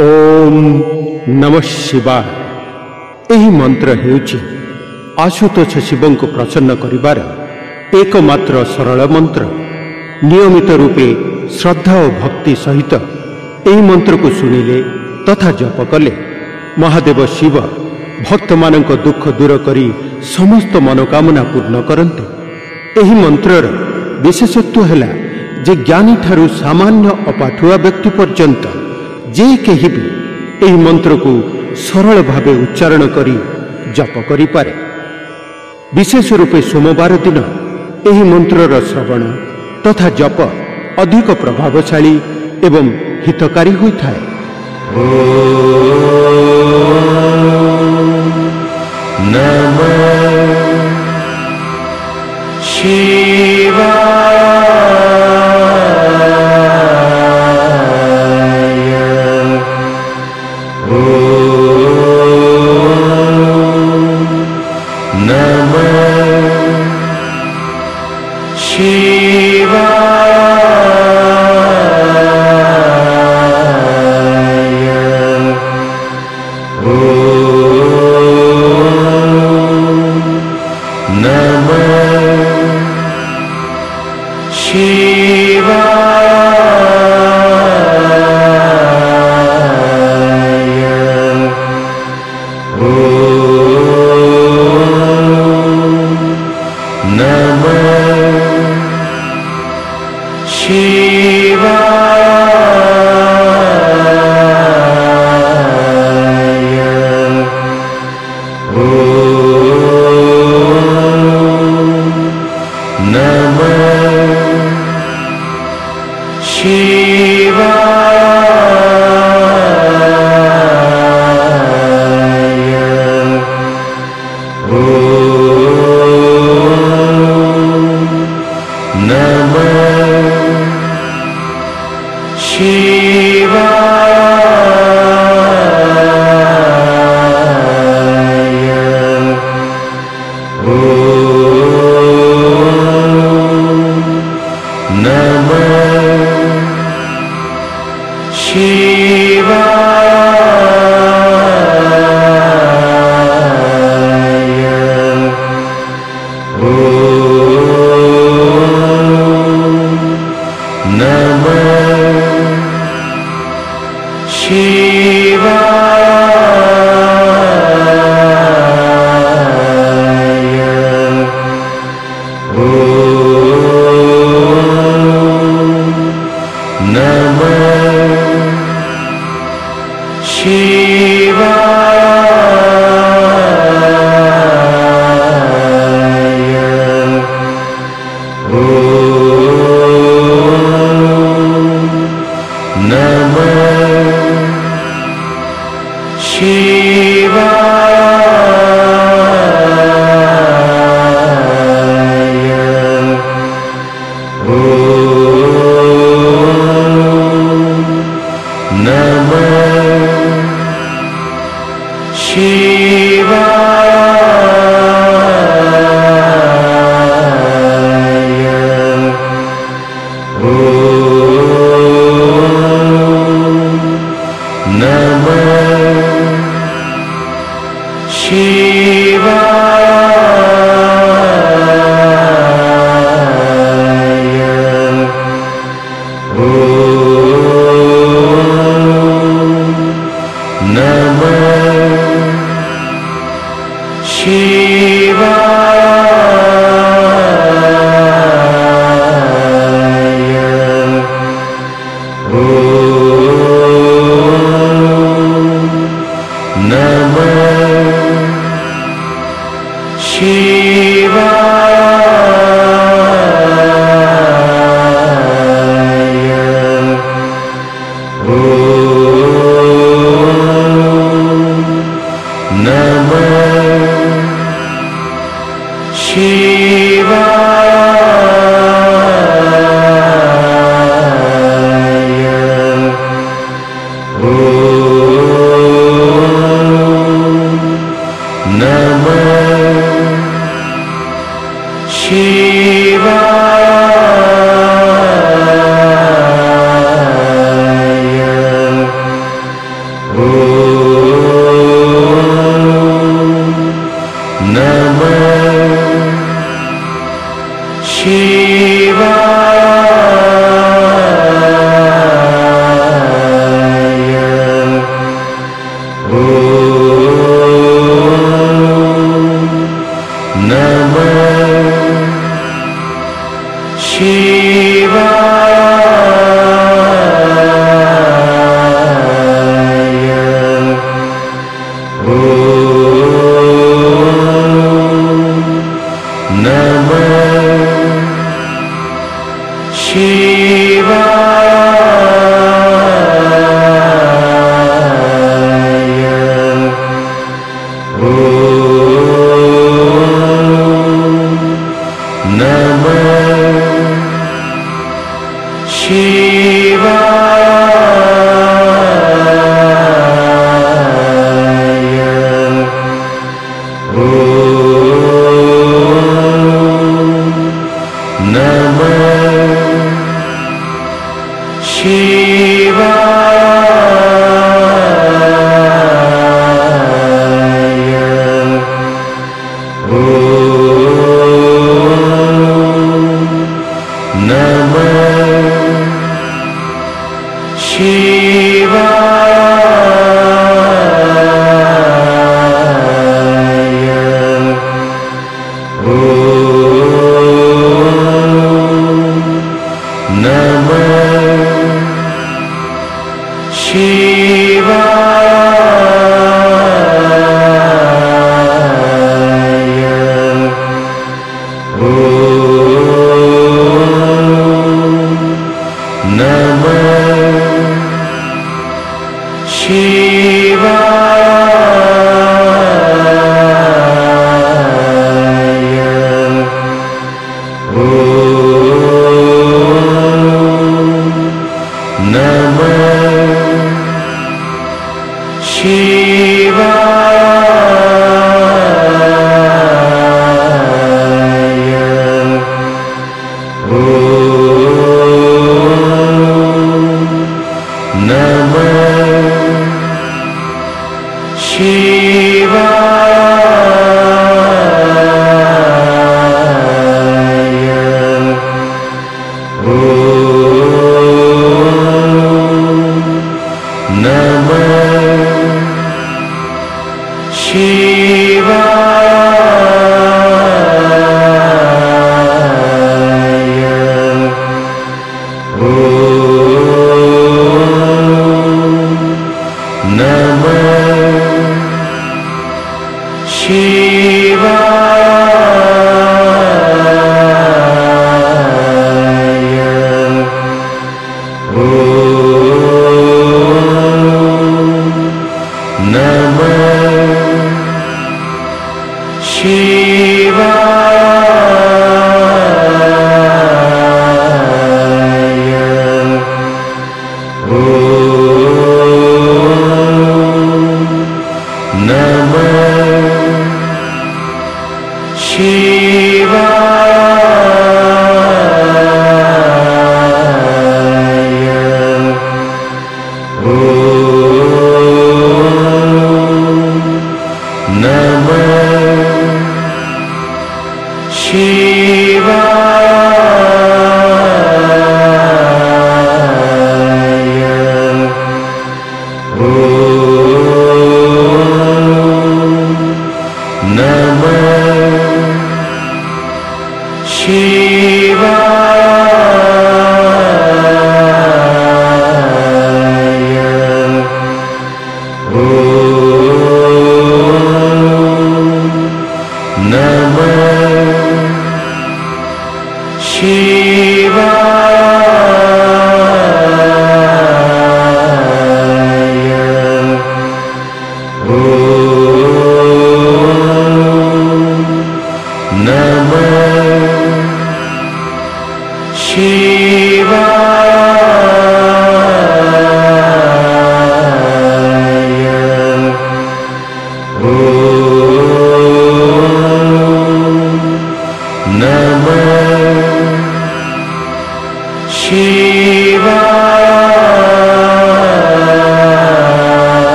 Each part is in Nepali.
ओ नम शिवा मन्त्री आशुतोष शिव प्रसन्न गरमत्र सरल मन्त्र नियमित रूप श्रद्धा भक्ति सहित मन्त्र जप महादेव शिव भक्तमा दुःख दूरक समस्त मनोकामना पूर्ण कति मन्त्रर विशेषत्व होला ज्ञानी सामान्य अपाठुवा व्यक्ति पर्न्त ଯେ କେହି ବି ଏହି ମନ୍ତ୍ରକୁ ସରଳ ଭାବେ ଉଚ୍ଚାରଣ କରି ଜପ କରିପାରେ ବିଶେଷ ରୂପେ ସୋମବାର ଦିନ ଏହି ମନ୍ତ୍ରର ଶ୍ରବଣ ତଥା ଜପ ଅଧିକ ପ୍ରଭାବଶାଳୀ ଏବଂ ହିତକାରୀ ହୋଇଥାଏ ନମ ଶିବା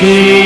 Shri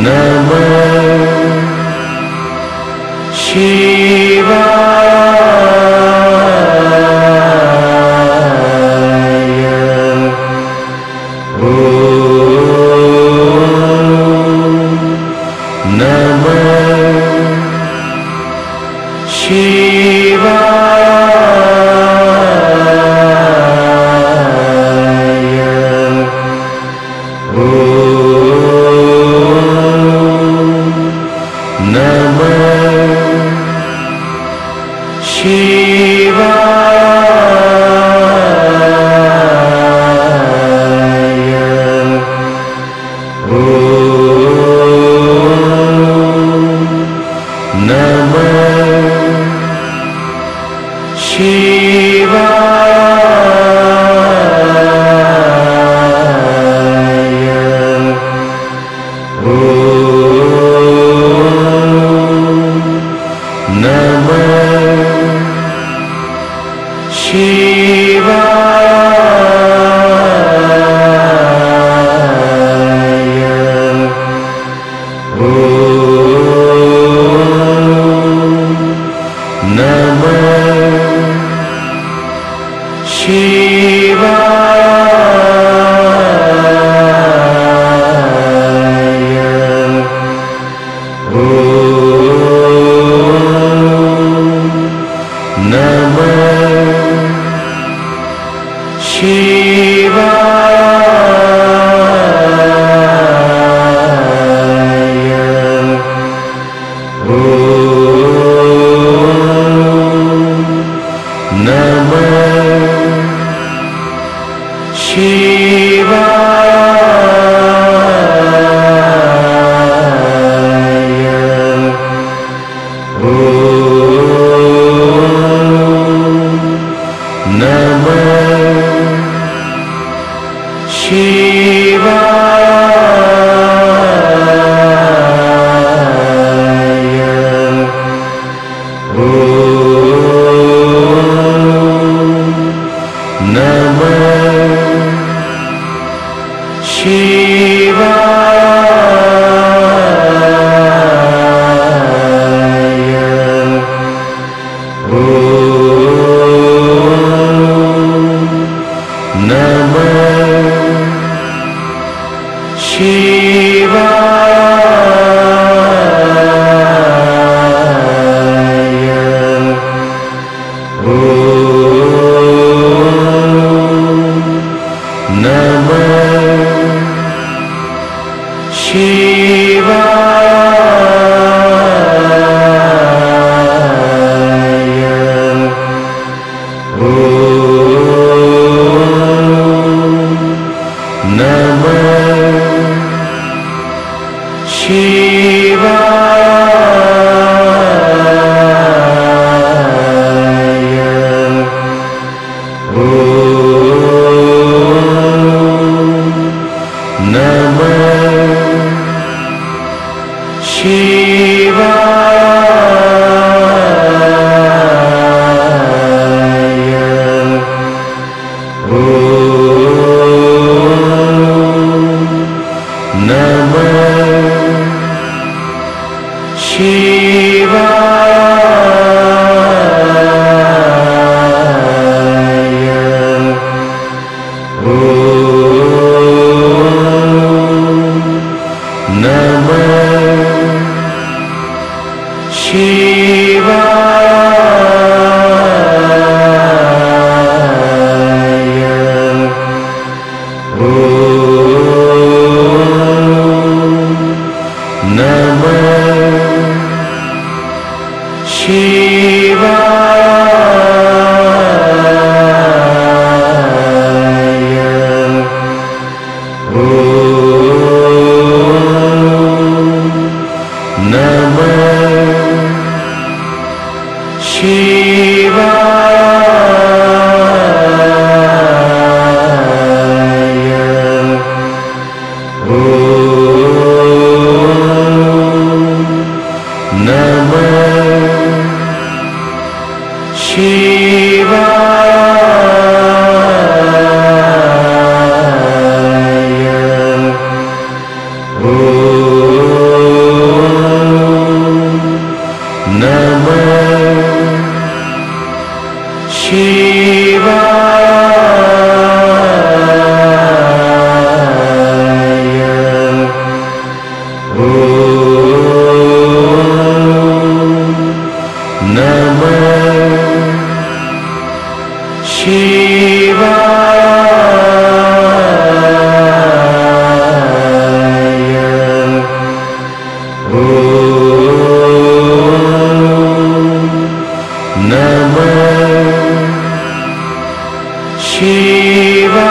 नमः शिवा नमः श्री नमः शिवाय Shiva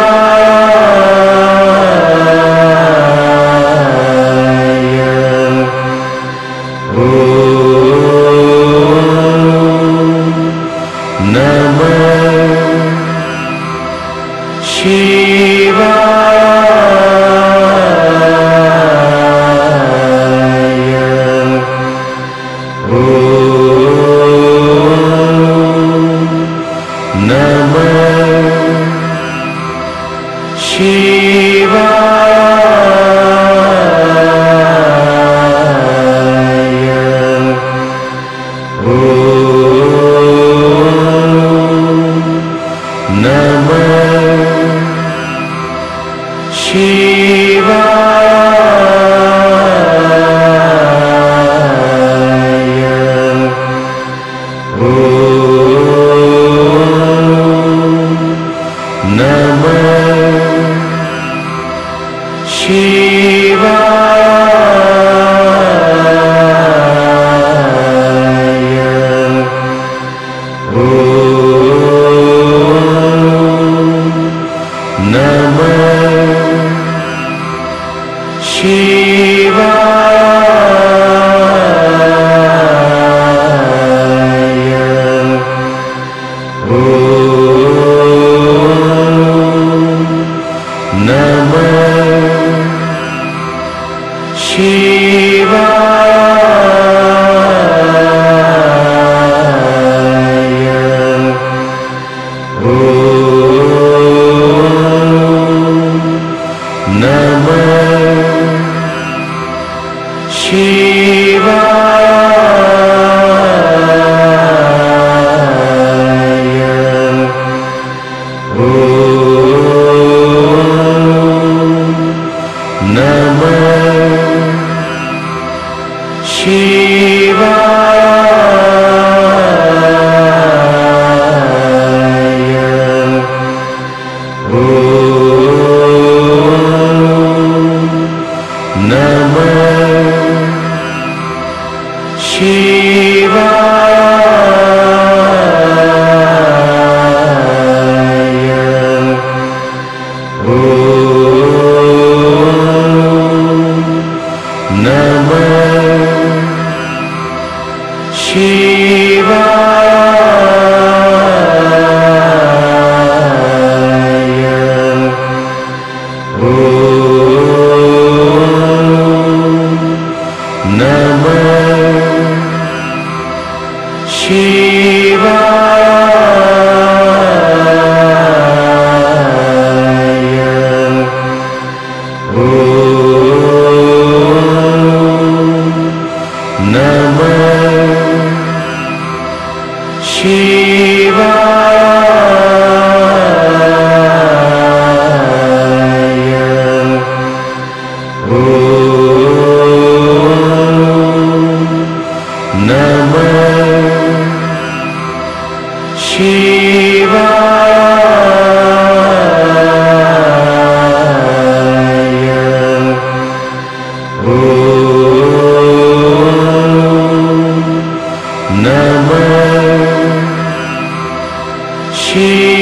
心。she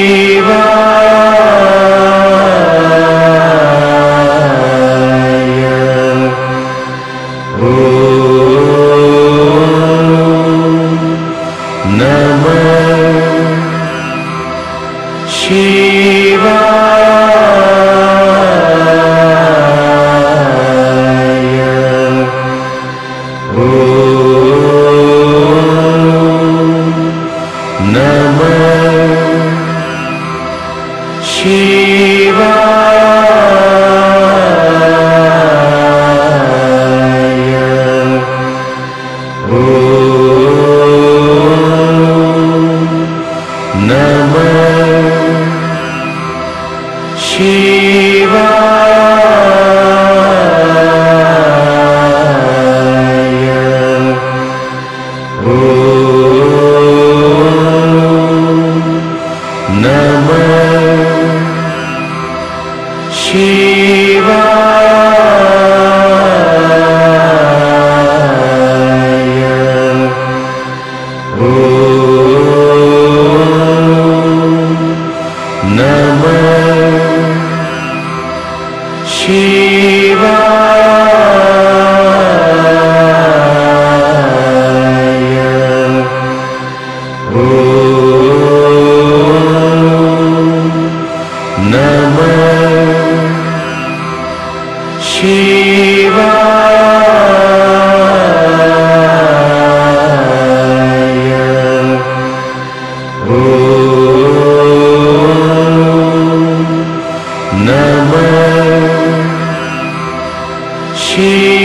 see.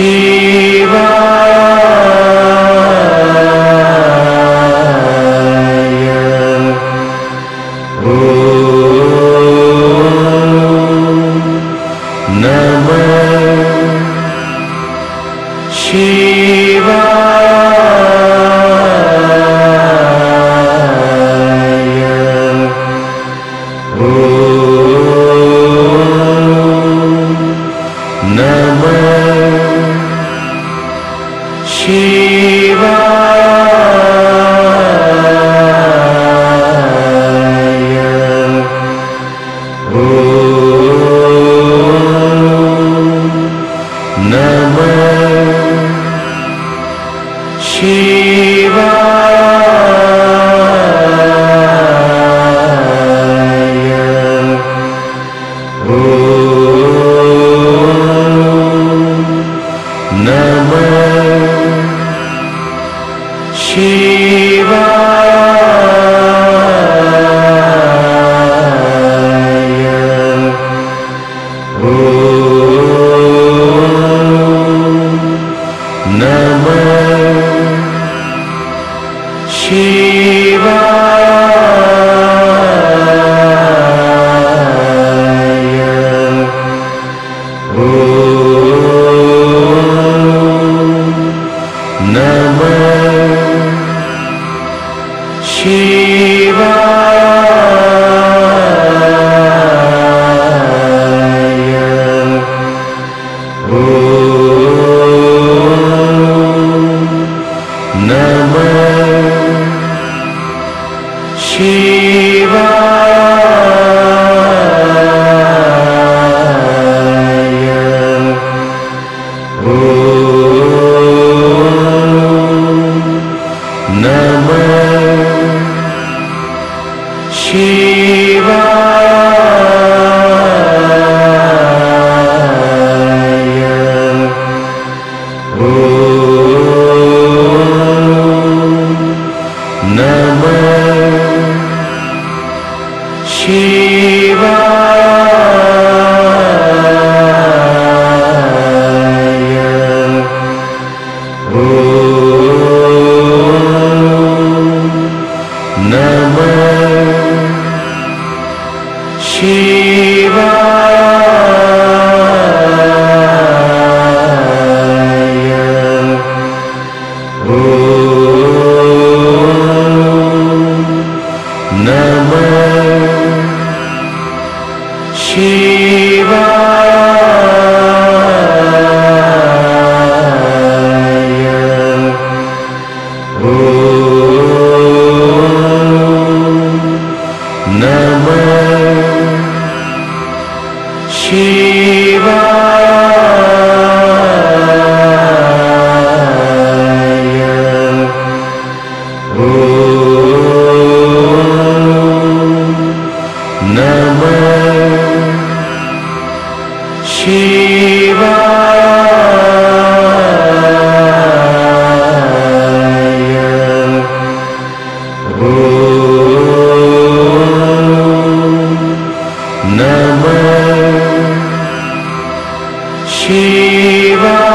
she Shiva. Shiva.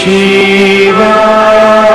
Shiva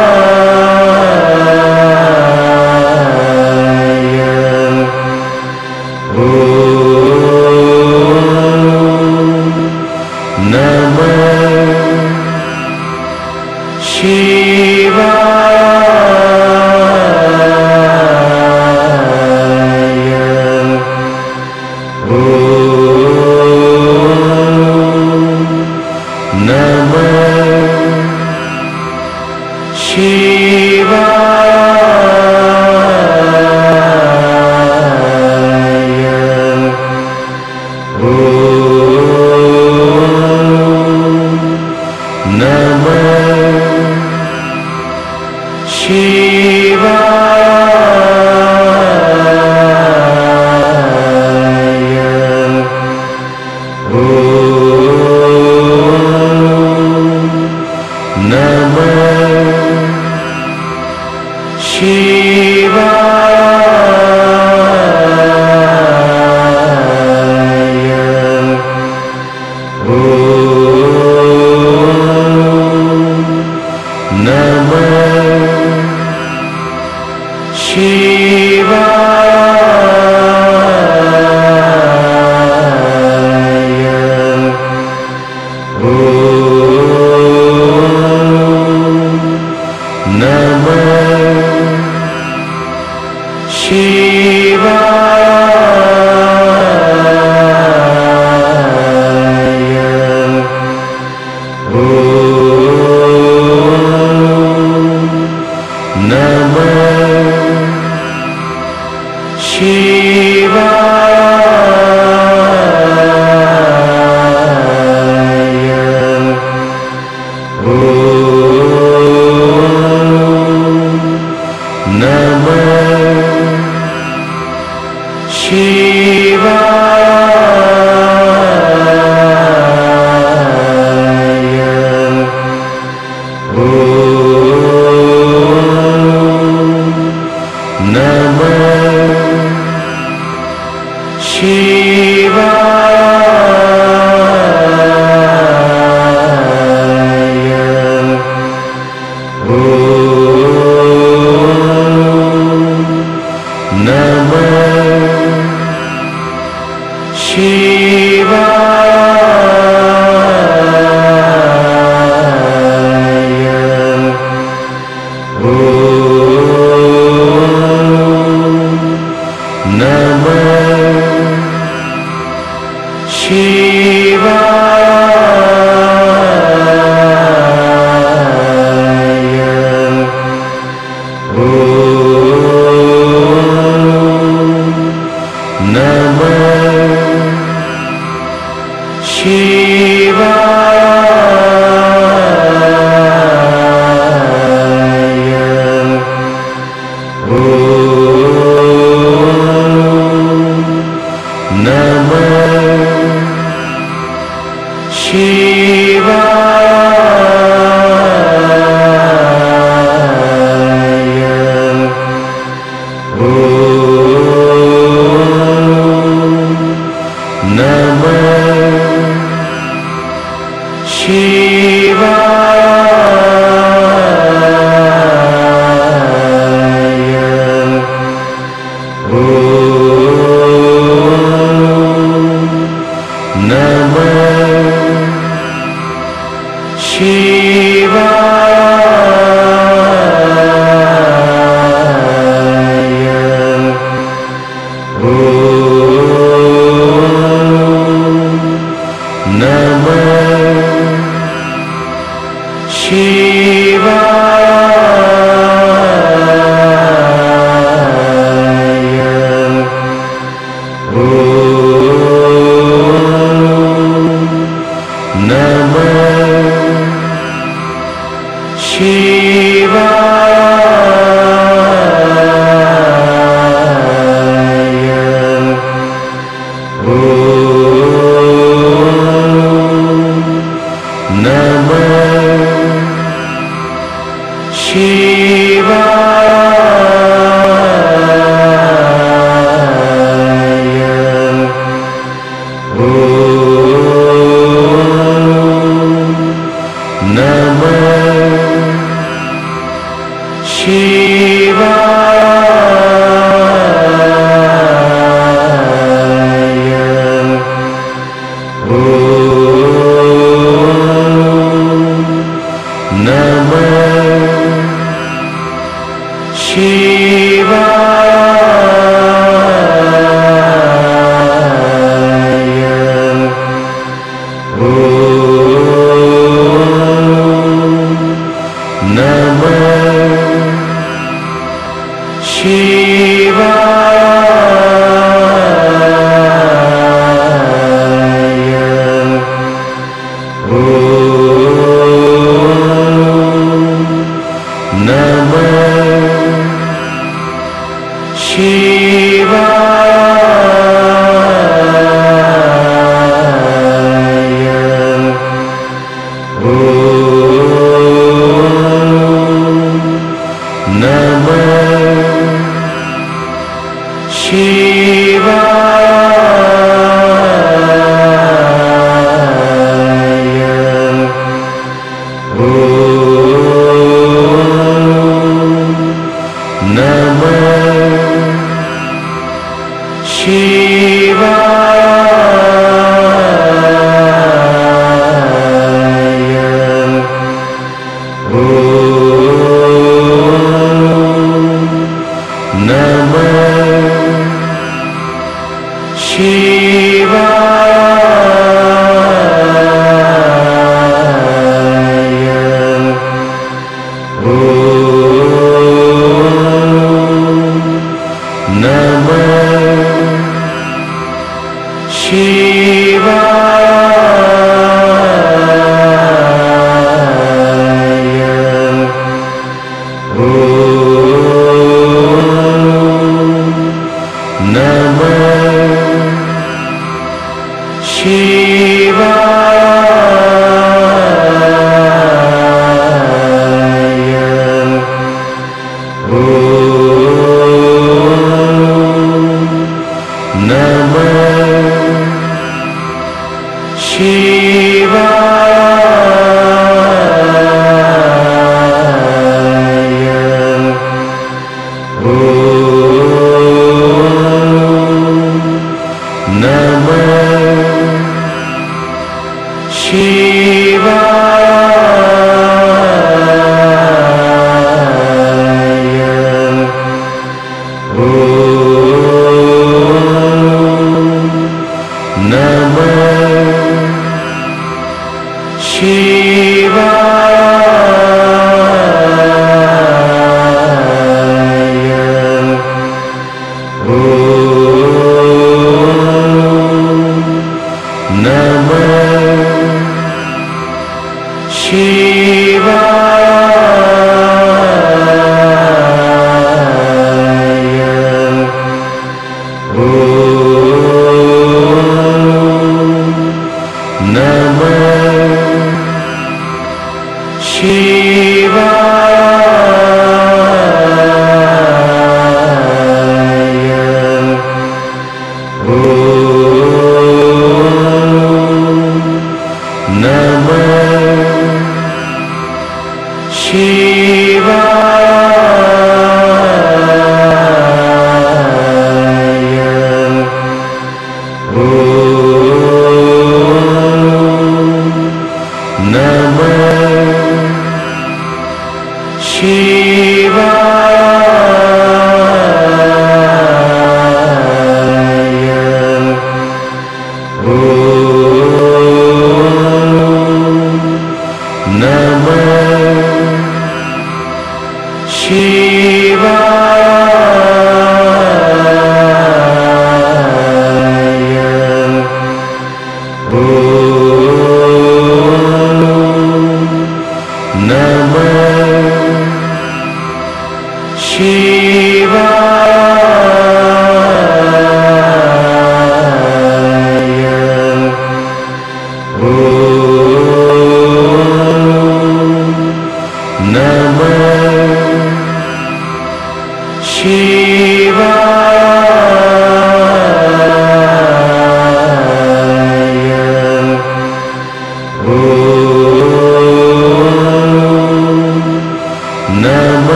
Shiva Shiva.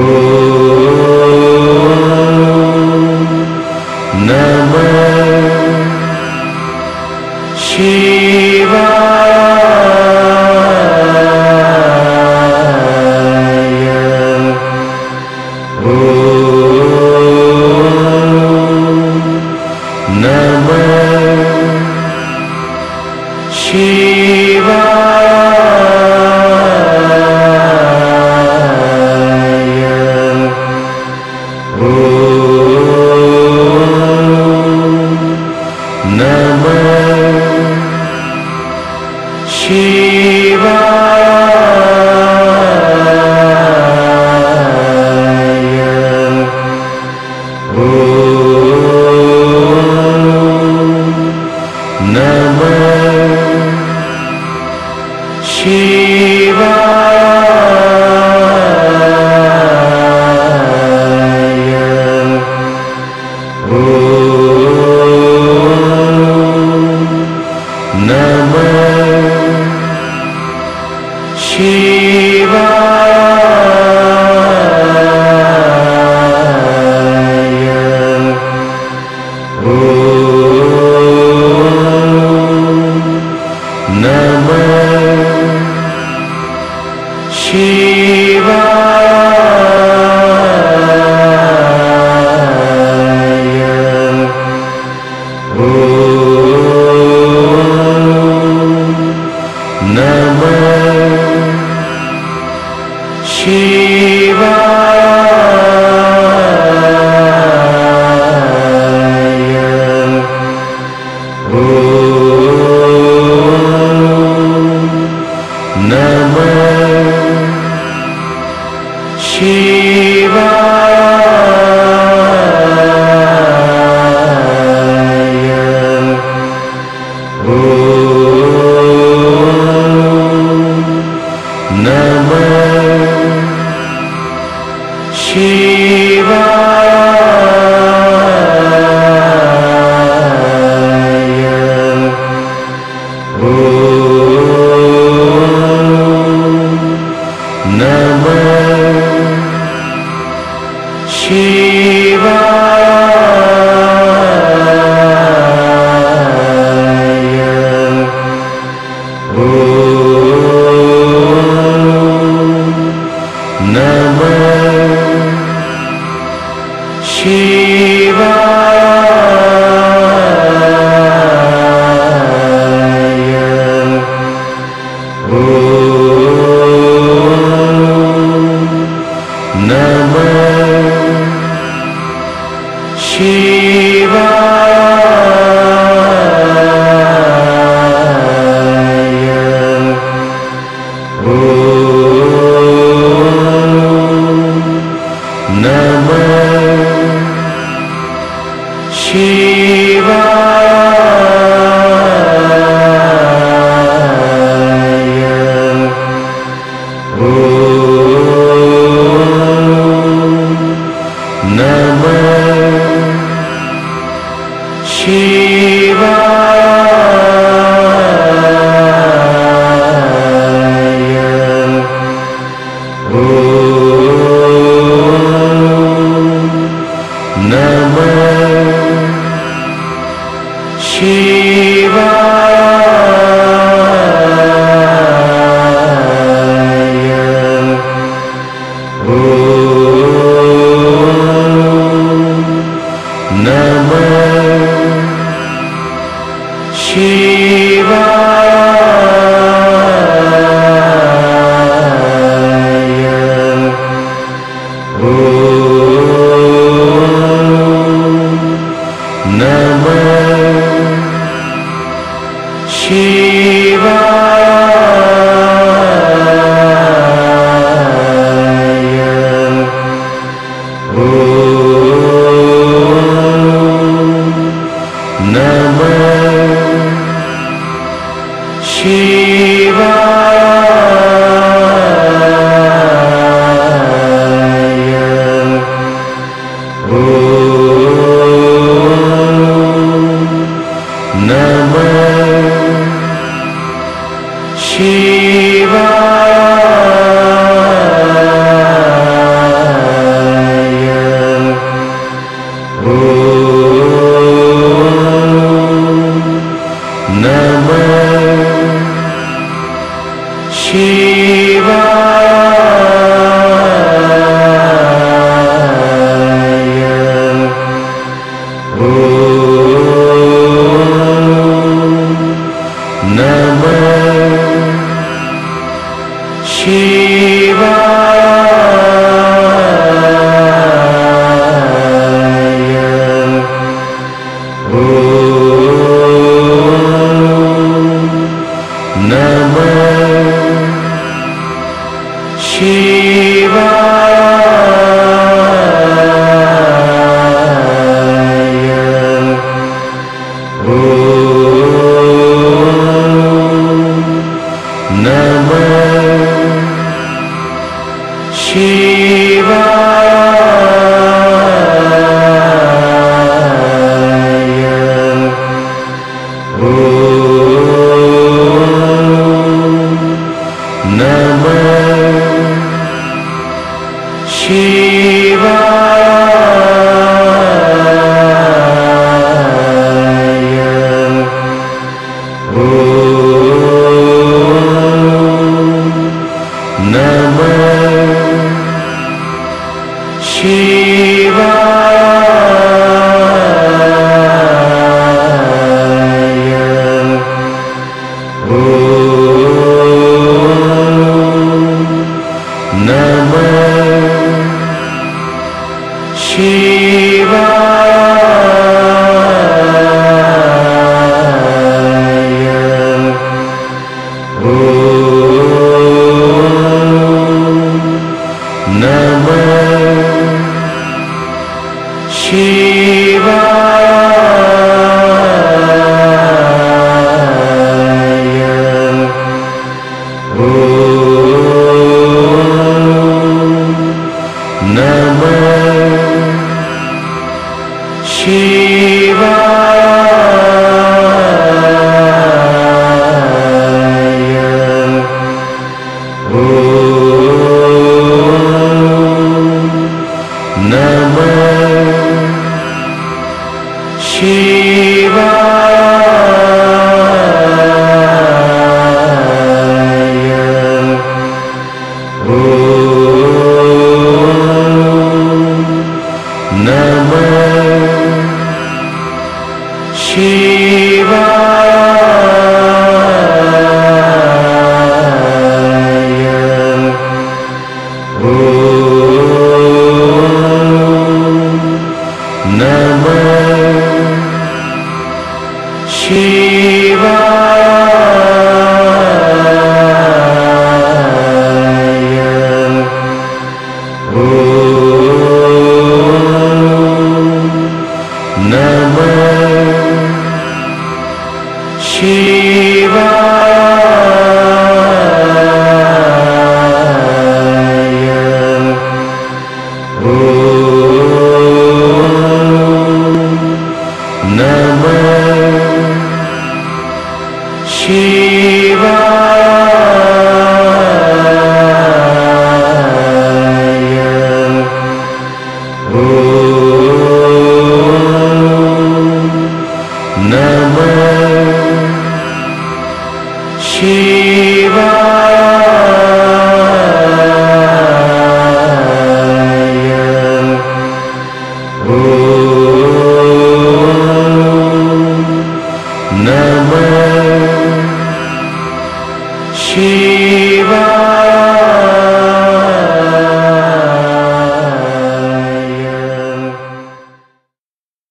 Guru.